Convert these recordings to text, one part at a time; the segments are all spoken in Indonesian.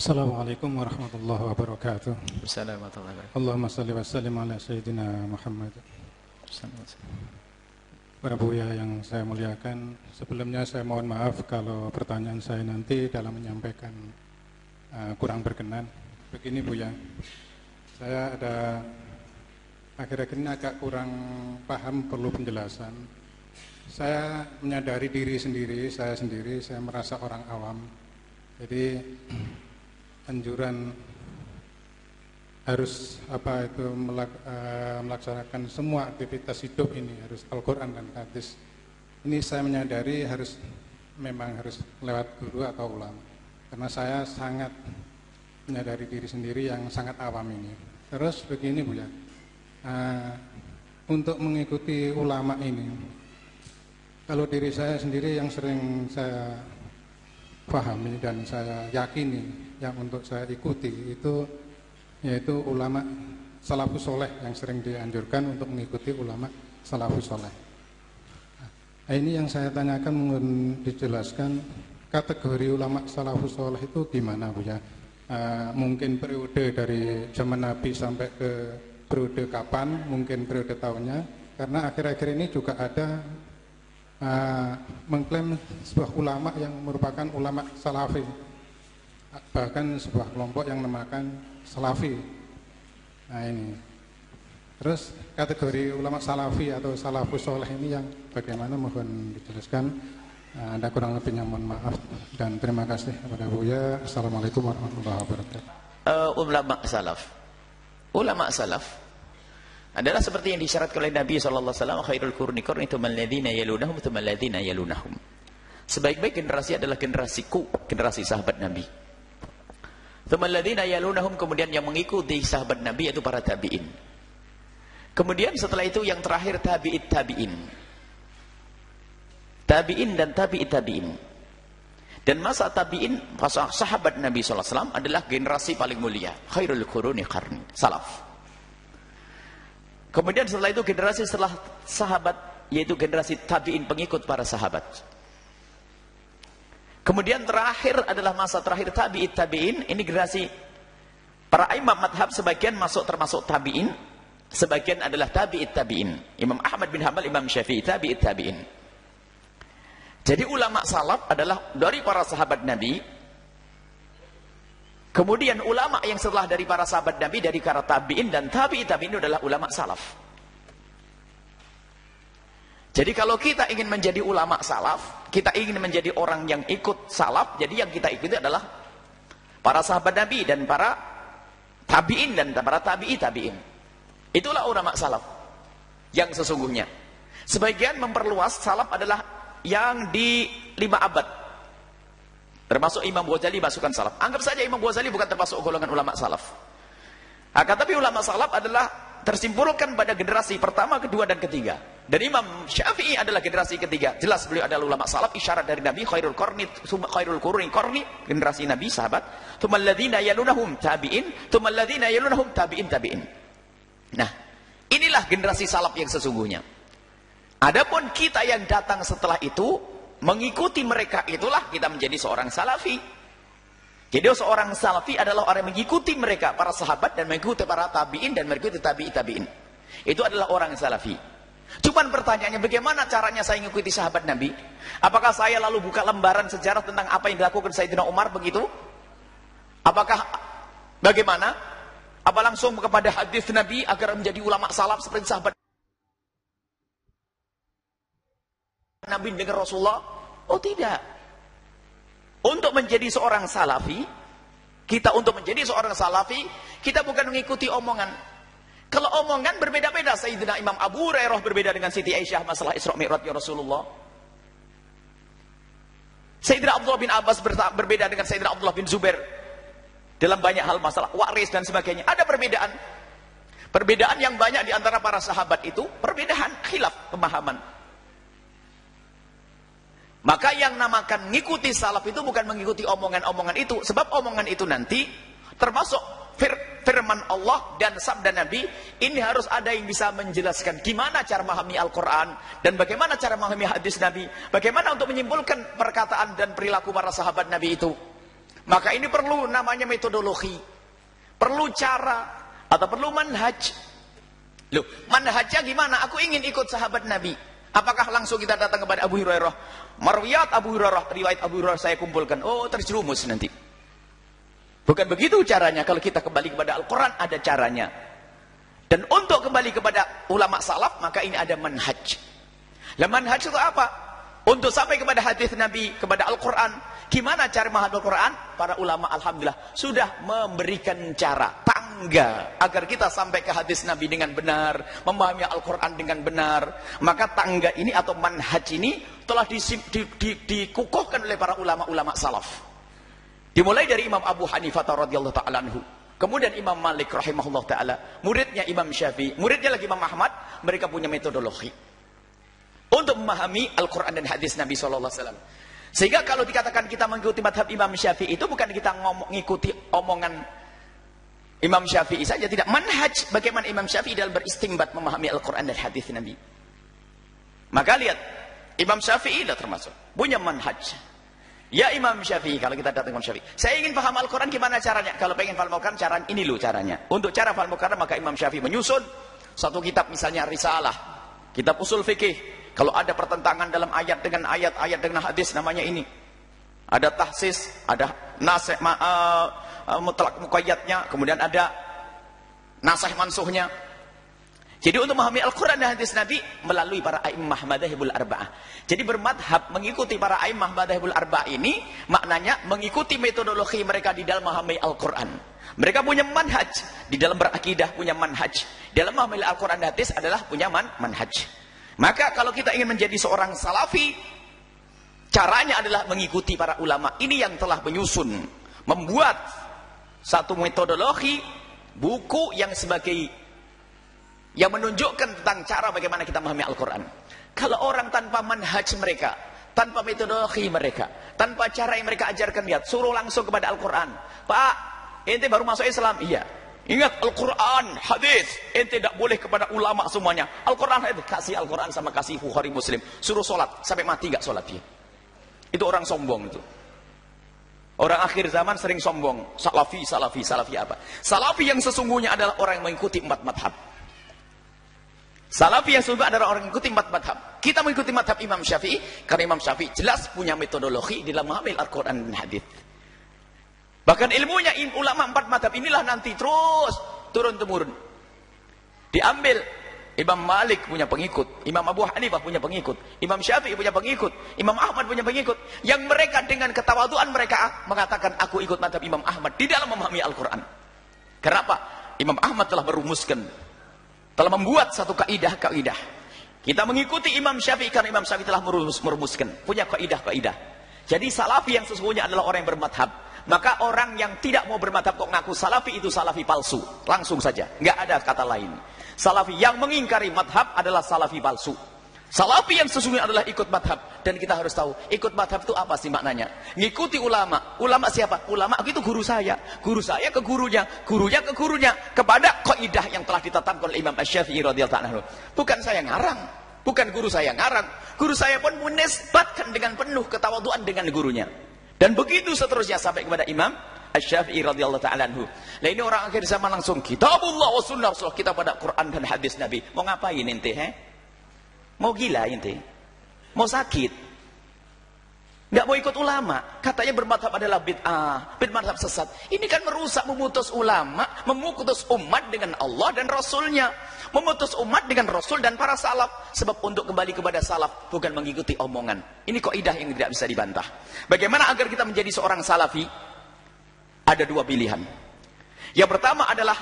Assalamualaikum warahmatullahi wabarakatuh. Assalamualaikum warahmatullahi wabarakatuh. Allahumma salli wa sallim ala Sayyidina Muhammad. Para Buya yang saya muliakan, sebelumnya saya mohon maaf kalau pertanyaan saya nanti dalam menyampaikan uh, kurang berkenan. Begini Buya, saya ada akhir-akhir ini agak kurang paham perlu penjelasan. Saya menyadari diri sendiri, saya sendiri, saya merasa orang awam. Jadi anjuran harus apa itu melak, uh, melaksanakan semua aktivitas hidup ini harus Al-Quran dan hadis. Ini saya menyadari harus memang harus lewat guru atau ulama. Karena saya sangat menyadari diri sendiri yang sangat awam ini. Terus begini Bu ya, uh, untuk mengikuti ulama ini, kalau diri saya sendiri yang sering saya pahami dan saya yakini yang untuk saya ikuti itu yaitu ulama salafus soleh yang sering dianjurkan untuk mengikuti ulama salafus soleh. Nah, ini yang saya tanyakan mungkin dijelaskan kategori ulama salafus soleh itu gimana bu ya? Uh, mungkin periode dari zaman Nabi sampai ke periode kapan, mungkin periode tahunnya, karena akhir-akhir ini juga ada uh, mengklaim sebuah ulama yang merupakan ulama salafi bahkan sebuah kelompok yang menamakan salafi. Nah ini. Terus kategori ulama salafi atau salafus soleh ini yang bagaimana? Mohon dijelaskan. Ada kurang lebihnya mohon maaf. Dan terima kasih kepada Buya Assalamualaikum warahmatullahi wabarakatuh. Uh, ulama salaf. Ulama salaf adalah seperti yang disyaratkan oleh Nabi SAW khairul kurni kurni tumal ladhina yalunahum tumal ladhina yalunahum. Sebaik-baik generasi adalah generasiku generasi sahabat Nabi yalunahum kemudian yang mengikuti sahabat Nabi yaitu para tabi'in. Kemudian setelah itu yang terakhir tabi'it tabi'in. Tabi'in dan tabi'it tabi'in. Dan masa tabi'in masa sahabat Nabi SAW adalah generasi paling mulia. Khairul kuruni karni salaf. Kemudian setelah itu generasi setelah sahabat yaitu generasi tabi'in pengikut para sahabat. Kemudian terakhir adalah masa terakhir tabi'it tabi'in, ini generasi para imam madhab sebagian masuk termasuk tabi'in, sebagian adalah tabi'it tabi'in. Imam Ahmad bin Hanbal, Imam Syafi'i tabi'it tabi'in. Jadi ulama salaf adalah dari para sahabat Nabi Kemudian ulama yang setelah dari para sahabat Nabi dari para tabi'in dan tabi'i tabi'in adalah ulama salaf. Jadi kalau kita ingin menjadi ulama salaf, kita ingin menjadi orang yang ikut salaf, jadi yang kita ikuti adalah para sahabat Nabi dan para tabi'in dan para tabi'i tabi'in. Itulah ulama salaf yang sesungguhnya. Sebagian memperluas salaf adalah yang di lima abad Termasuk Imam Ghazali masukkan salaf. Anggap saja Imam Ghazali bukan termasuk golongan ulama salaf. Akan tapi ulama salaf adalah tersimpulkan pada generasi pertama, kedua dan ketiga. Dan Imam Syafi'i adalah generasi ketiga. Jelas beliau adalah ulama salaf isyarat dari Nabi khairul qarni khairul quruni qarni generasi Nabi sahabat. Tumal ladzina yalunahum tabi'in, tumal ladzina yalunahum tabi'in tabi'in. Nah, inilah generasi salaf yang sesungguhnya. Adapun kita yang datang setelah itu mengikuti mereka itulah kita menjadi seorang salafi jadi seorang salafi adalah orang yang mengikuti mereka para sahabat dan mengikuti para tabi'in dan mengikuti tabi'i tabi'in itu adalah orang salafi cuman pertanyaannya bagaimana caranya saya mengikuti sahabat Nabi apakah saya lalu buka lembaran sejarah tentang apa yang dilakukan Sayyidina Umar begitu apakah bagaimana apa langsung kepada hadis Nabi agar menjadi ulama salaf seperti sahabat Nabi dengan Rasulullah? Oh tidak. Untuk menjadi seorang salafi, kita untuk menjadi seorang salafi, kita bukan mengikuti omongan. Kalau omongan berbeda-beda, Sayyidina Imam Abu Hurairah berbeda dengan Siti Aisyah masalah Isra Mi'raj ya Rasulullah. Sayyidina Abdullah bin Abbas berbeda dengan Sayyidina Abdullah bin Zubair dalam banyak hal masalah waris dan sebagainya. Ada perbedaan. Perbedaan yang banyak di antara para sahabat itu perbedaan khilaf pemahaman. Maka yang namakan mengikuti salaf itu bukan mengikuti omongan-omongan itu. Sebab omongan itu nanti termasuk fir firman Allah dan sabda Nabi. Ini harus ada yang bisa menjelaskan gimana cara memahami Al-Quran. Dan bagaimana cara memahami hadis Nabi. Bagaimana untuk menyimpulkan perkataan dan perilaku para sahabat Nabi itu. Maka ini perlu namanya metodologi. Perlu cara atau perlu manhaj. Loh, manhajnya gimana? Aku ingin ikut sahabat Nabi. Apakah langsung kita datang kepada Abu Hurairah? Marwiyat Abu Hurairah, riwayat Abu Hurairah saya kumpulkan. Oh, terjerumus nanti. Bukan begitu caranya. Kalau kita kembali kepada Al-Quran, ada caranya. Dan untuk kembali kepada ulama salaf, maka ini ada manhaj. Lah manhaj itu apa? Untuk sampai kepada hadis Nabi, kepada Al-Quran. Gimana cara memahami Al-Quran? Para ulama Alhamdulillah sudah memberikan cara, tangga. Agar kita sampai ke hadis Nabi dengan benar. Memahami Al-Quran dengan benar. Maka tangga ini atau manhaj ini telah di, di, di, dikukuhkan oleh para ulama-ulama salaf. Dimulai dari Imam Abu Hanifah radhiyallahu taala anhu. Kemudian Imam Malik rahimahullah taala, muridnya Imam Syafi'i, muridnya lagi Imam Ahmad, mereka punya metodologi untuk memahami Al-Qur'an dan hadis Nabi sallallahu alaihi wasallam. Sehingga kalau dikatakan kita mengikuti madhab Imam Syafi'i itu bukan kita mengikuti omongan Imam Syafi'i saja, tidak manhaj bagaimana Imam Syafi'i dalam beristimbat memahami Al-Qur'an dan hadis Nabi. Maka lihat, Imam Syafi'i dah termasuk punya manhaj. Ya Imam Syafi'i, kalau kita datang Imam Syafi'i. Saya ingin paham Al-Quran gimana caranya? Kalau pengen paham Al-Quran, cara ini loh caranya. Untuk cara paham Al-Quran, maka Imam Syafi'i menyusun satu kitab misalnya Risalah. Kitab usul fikih. Kalau ada pertentangan dalam ayat dengan ayat, ayat dengan hadis, namanya ini. Ada tahsis, ada nasih, uh, mutlak mukayyadnya, kemudian ada nasih mansuhnya. Jadi untuk memahami Al-Quran dan hadis Nabi melalui para a'immah madahibul arba'ah. Jadi bermadhab mengikuti para a'immah madahibul arba'ah ini maknanya mengikuti metodologi mereka di dalam memahami Al-Quran. Mereka punya manhaj. Di dalam berakidah punya manhaj. Dalam memahami Al-Quran dan hadis adalah punya man manhaj. Maka kalau kita ingin menjadi seorang salafi, caranya adalah mengikuti para ulama. Ini yang telah menyusun, membuat satu metodologi, buku yang sebagai yang menunjukkan tentang cara bagaimana kita memahami Al-Quran. Kalau orang tanpa manhaj mereka, tanpa metodologi mereka, tanpa cara yang mereka ajarkan lihat, suruh langsung kepada Al-Quran. Pak, ente baru masuk Islam? Iya. Ingat Al-Quran, hadis. Ente tidak boleh kepada ulama semuanya. Al-Quran. Kasih Al-Quran sama kasih Bukhari Muslim. Suruh sholat. Sampai mati gak sholat dia. Itu orang sombong itu. Orang akhir zaman sering sombong. Salafi, salafi, salafi apa? Salafi yang sesungguhnya adalah orang yang mengikuti empat madhab. Salafi yang sungguh adalah orang yang mengikuti empat madhab. Kita mengikuti madhab Imam Syafi'i, karena Imam Syafi'i jelas punya metodologi dalam mengambil Al-Quran dan Hadith. Bahkan ilmunya ulama empat madhab inilah nanti terus turun-temurun. Diambil Imam Malik punya pengikut, Imam Abu Hanifah punya pengikut, Imam Syafi'i punya pengikut, Imam Ahmad punya pengikut. Yang mereka dengan ketawaduan mereka mengatakan aku ikut madhab Imam Ahmad di dalam memahami Al-Quran. Kenapa? Imam Ahmad telah merumuskan telah membuat satu kaidah-kaidah. Kita mengikuti Imam Syafi'i karena Imam Syafi'i telah merumus, merumuskan, punya kaidah-kaidah. Jadi salafi yang sesungguhnya adalah orang yang bermadhab. Maka orang yang tidak mau bermadhab kok ngaku salafi itu salafi palsu. Langsung saja, nggak ada kata lain. Salafi yang mengingkari madhab adalah salafi palsu. Salafi yang sesungguhnya adalah ikut madhab. Dan kita harus tahu, ikut madhab itu apa sih maknanya? Ngikuti ulama. Ulama siapa? Ulama itu guru saya. Guru saya ke gurunya. Gurunya ke gurunya. Kepada kaidah yang telah ditetapkan oleh Imam Ash-Syafi'i radhiyallahu anhu. Bukan saya ngarang. Bukan guru saya ngarang. Guru saya pun menisbatkan dengan penuh ketawaduan dengan gurunya. Dan begitu seterusnya sampai kepada Imam Asy-Syafi'i radhiyallahu taala anhu. Nah ini orang akhir zaman langsung kitabullah wa sunnah kita pada Quran dan hadis Nabi. Mau ngapain ente, he? Mau gila inti? Mau sakit? Nggak mau ikut ulama. Katanya bermadhab adalah bid'ah. Bermadhab sesat. Ini kan merusak, memutus ulama. Memutus umat dengan Allah dan Rasulnya. Memutus umat dengan Rasul dan para salaf. Sebab untuk kembali kepada salaf. Bukan mengikuti omongan. Ini idah yang tidak bisa dibantah. Bagaimana agar kita menjadi seorang salafi? Ada dua pilihan. Yang pertama adalah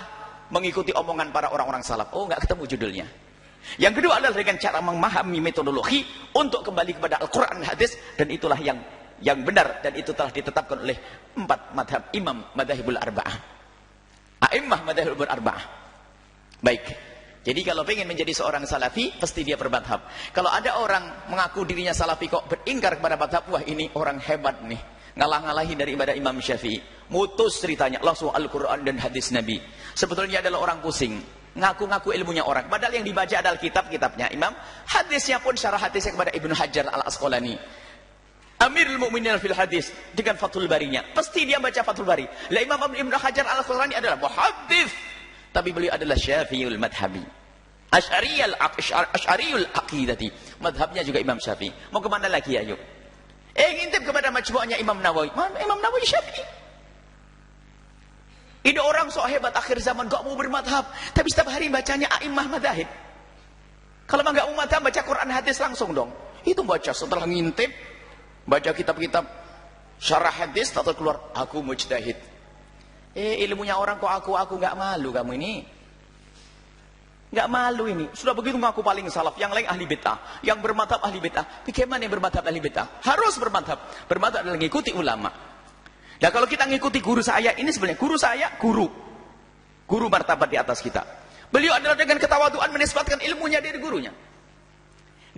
mengikuti omongan para orang-orang salaf. Oh, nggak ketemu judulnya. Yang kedua adalah dengan cara memahami metodologi untuk kembali kepada Al-Quran hadis dan itulah yang yang benar dan itu telah ditetapkan oleh empat madhab imam madhabul arba'ah. A'immah madhabul arba'ah. Baik. Jadi kalau ingin menjadi seorang salafi, pasti dia bermadhab. Kalau ada orang mengaku dirinya salafi kok beringkar kepada madhab, wah ini orang hebat nih. Ngalah-ngalahi dari ibadah Imam Syafi'i. Mutus ceritanya, langsung Al-Quran dan hadis Nabi. Sebetulnya adalah orang pusing ngaku-ngaku ilmunya orang. Padahal yang dibaca adalah kitab-kitabnya Imam. Hadisnya pun syarah hadisnya kepada Ibnu Hajar al-Asqalani. Amirul Mukminin fil hadis dengan Fathul Barinya. Pasti dia baca Fathul Bari. Lah Imam Ibnu Hajar Al-Asqalani adalah muhaddis, tapi beliau adalah Syafi'ul madhabi. Asy'ariyul Asy'ariyul aqidati. Madhabnya juga Imam Syafi'i. Mau ke mana lagi ayo? Eh ngintip kepada majmu'nya Imam Nawawi. Imam Nawawi Syafi'i. Ini orang sok hebat akhir zaman gak mau bermadhab, tapi setiap hari bacanya a'immah madahib. Kalau memang gak mau madhab, baca Quran hadis langsung dong. Itu baca setelah ngintip, baca kitab-kitab syarah hadis atau keluar aku mujtahid. Eh ilmunya orang kok aku aku nggak malu kamu ini. Nggak malu ini. Sudah begitu ngaku paling salaf. Yang lain ahli bid'ah. Yang bermadhab ahli bid'ah. Bagaimana yang bermadhab ahli bid'ah? Harus bermadhab. Bermadhab adalah mengikuti ulama nah kalau kita mengikuti guru saya ini sebenarnya guru saya guru guru martabat di atas kita beliau adalah dengan ketawaduan menisbatkan ilmunya dari gurunya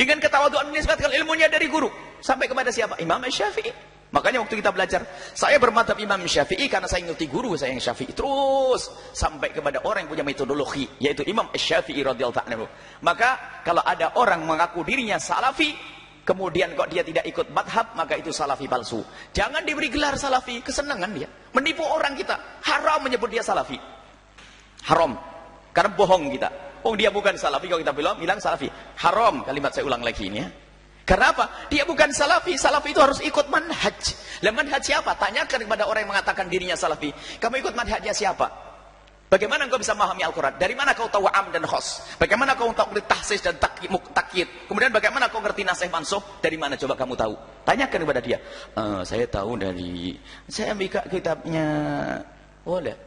dengan ketawaduan menisbatkan ilmunya dari guru. Sampai kepada siapa? Imam Syafi'i. Makanya waktu kita belajar, saya bermadhab Imam Syafi'i karena saya ngikuti guru saya yang Syafi'i. Terus sampai kepada orang yang punya metodologi, yaitu Imam Syafi'i radhiyallahu anhu. Maka kalau ada orang mengaku dirinya salafi, kemudian kok dia tidak ikut madhab, maka itu salafi palsu. Jangan diberi gelar salafi, kesenangan dia. Menipu orang kita. Haram menyebut dia salafi. Haram. Karena bohong kita. Oh dia bukan salafi kalau kita bilang bilang salafi. Haram kalimat saya ulang lagi ini ya. Karena apa? Dia bukan salafi. Salafi itu harus ikut manhaj. Lah manhaj siapa? Tanyakan kepada orang yang mengatakan dirinya salafi. Kamu ikut manhajnya siapa? Bagaimana engkau bisa memahami Al-Quran? Dari mana kau tahu am dan khos? Bagaimana kau tahu tahsis dan takyid? Kemudian bagaimana kau ngerti nasih mansuh? Dari mana coba kamu tahu? Tanyakan kepada dia. Uh, saya tahu dari... Saya ambil kitabnya... Boleh.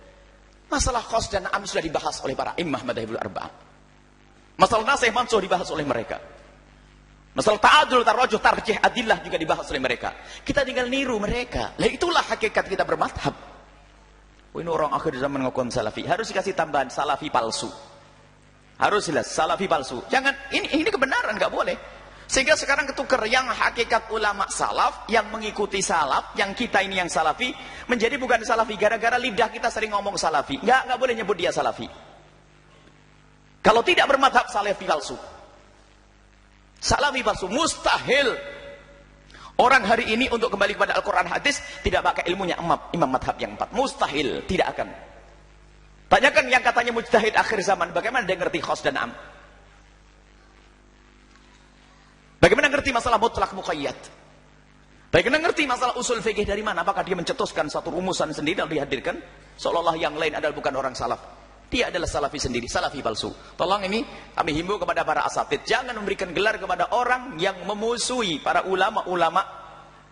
Masalah khos dan am sudah dibahas oleh para imam madhabul arba'ah. Masalah nasih mansuh dibahas oleh mereka. Masalah ta'adul, tarwajuh, tarjih, adillah juga dibahas oleh mereka. Kita tinggal niru mereka. Lah itulah hakikat kita bermadhab. Oh, ini orang akhir zaman ngakuan salafi. Harus dikasih tambahan salafi palsu. Harus jelas salafi palsu. Jangan ini ini kebenaran nggak boleh. Sehingga sekarang ketukar yang hakikat ulama salaf, yang mengikuti salaf, yang kita ini yang salafi, menjadi bukan salafi. Gara-gara lidah kita sering ngomong salafi. Nggak, nggak boleh nyebut dia salafi. Kalau tidak bermadhab salafi palsu. Salafi palsu, mustahil. Orang hari ini untuk kembali kepada Al-Quran hadis, tidak pakai ilmunya imam, imam madhab yang empat. Mustahil, tidak akan. Tanyakan yang katanya mujtahid akhir zaman, bagaimana dia ngerti khos dan am? Bagaimana ngerti masalah mutlak muqayyad? Bagaimana ngerti masalah usul fikih dari mana? Apakah dia mencetuskan satu rumusan sendiri dan dihadirkan? Seolah-olah yang lain adalah bukan orang salaf. Dia adalah salafi sendiri, salafi palsu. Tolong ini kami himbau kepada para asatid. Jangan memberikan gelar kepada orang yang memusuhi para ulama-ulama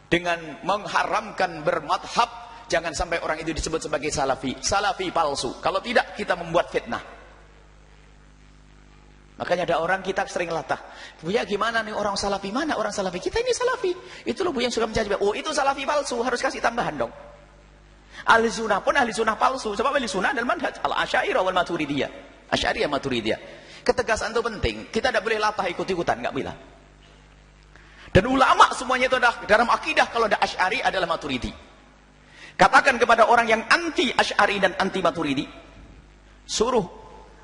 dengan mengharamkan bermadhab. Jangan sampai orang itu disebut sebagai salafi. Salafi palsu. Kalau tidak, kita membuat fitnah. Makanya ada orang kita sering latah. Buya gimana nih orang salafi? Mana orang salafi? Kita ini salafi. Itu loh Bu yang suka mencaci. Oh itu salafi palsu. Harus kasih tambahan dong. Ahli sunnah pun ahli sunnah palsu. Sebab ahli sunnah adalah manhaj. Al-asyairah wal maturidiyah. Asyariyah maturidiyah. Ketegasan itu penting. Kita tidak boleh latah ikut-ikutan. Nggak boleh. Dan ulama semuanya itu adalah dalam akidah kalau ada asyari adalah maturidi. Katakan kepada orang yang anti asyari dan anti maturidi. Suruh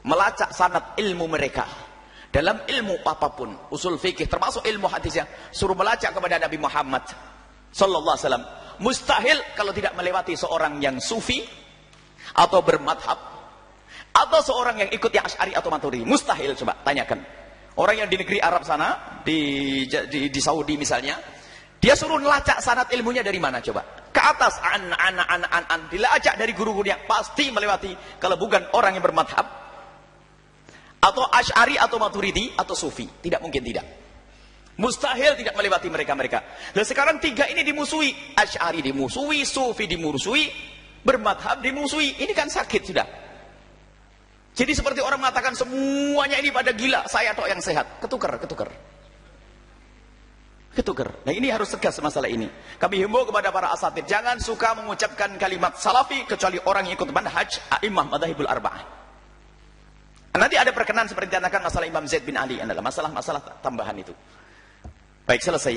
melacak sanat ilmu mereka dalam ilmu apa pun, usul fikih termasuk ilmu hadisnya, suruh melacak kepada Nabi Muhammad sallallahu alaihi wasallam. Mustahil kalau tidak melewati seorang yang sufi atau bermadhab atau seorang yang ikut yang Asy'ari atau Maturidi. Mustahil coba tanyakan. Orang yang di negeri Arab sana, di di, di Saudi misalnya, dia suruh melacak sanat ilmunya dari mana coba? Ke atas an an an an, an. dilacak dari guru-gurunya pasti melewati kalau bukan orang yang bermadhab atau Ash'ari atau Maturidi atau Sufi. Tidak mungkin tidak. Mustahil tidak melewati mereka-mereka. Dan sekarang tiga ini dimusuhi. Ash'ari dimusuhi, Sufi dimusuhi, bermadhab dimusuhi. Ini kan sakit sudah. Jadi seperti orang mengatakan semuanya ini pada gila, saya atau yang sehat. Ketukar, ketukar. Ketukar. Nah ini harus tegas masalah ini. Kami himbau kepada para asatid, jangan suka mengucapkan kalimat salafi kecuali orang yang ikut manhaj a'imah madahibul arba'ah. Nanti ada perkenan seperti dikatakan masalah Imam Zaid bin Ali adalah masalah-masalah tambahan itu. Baik selesai.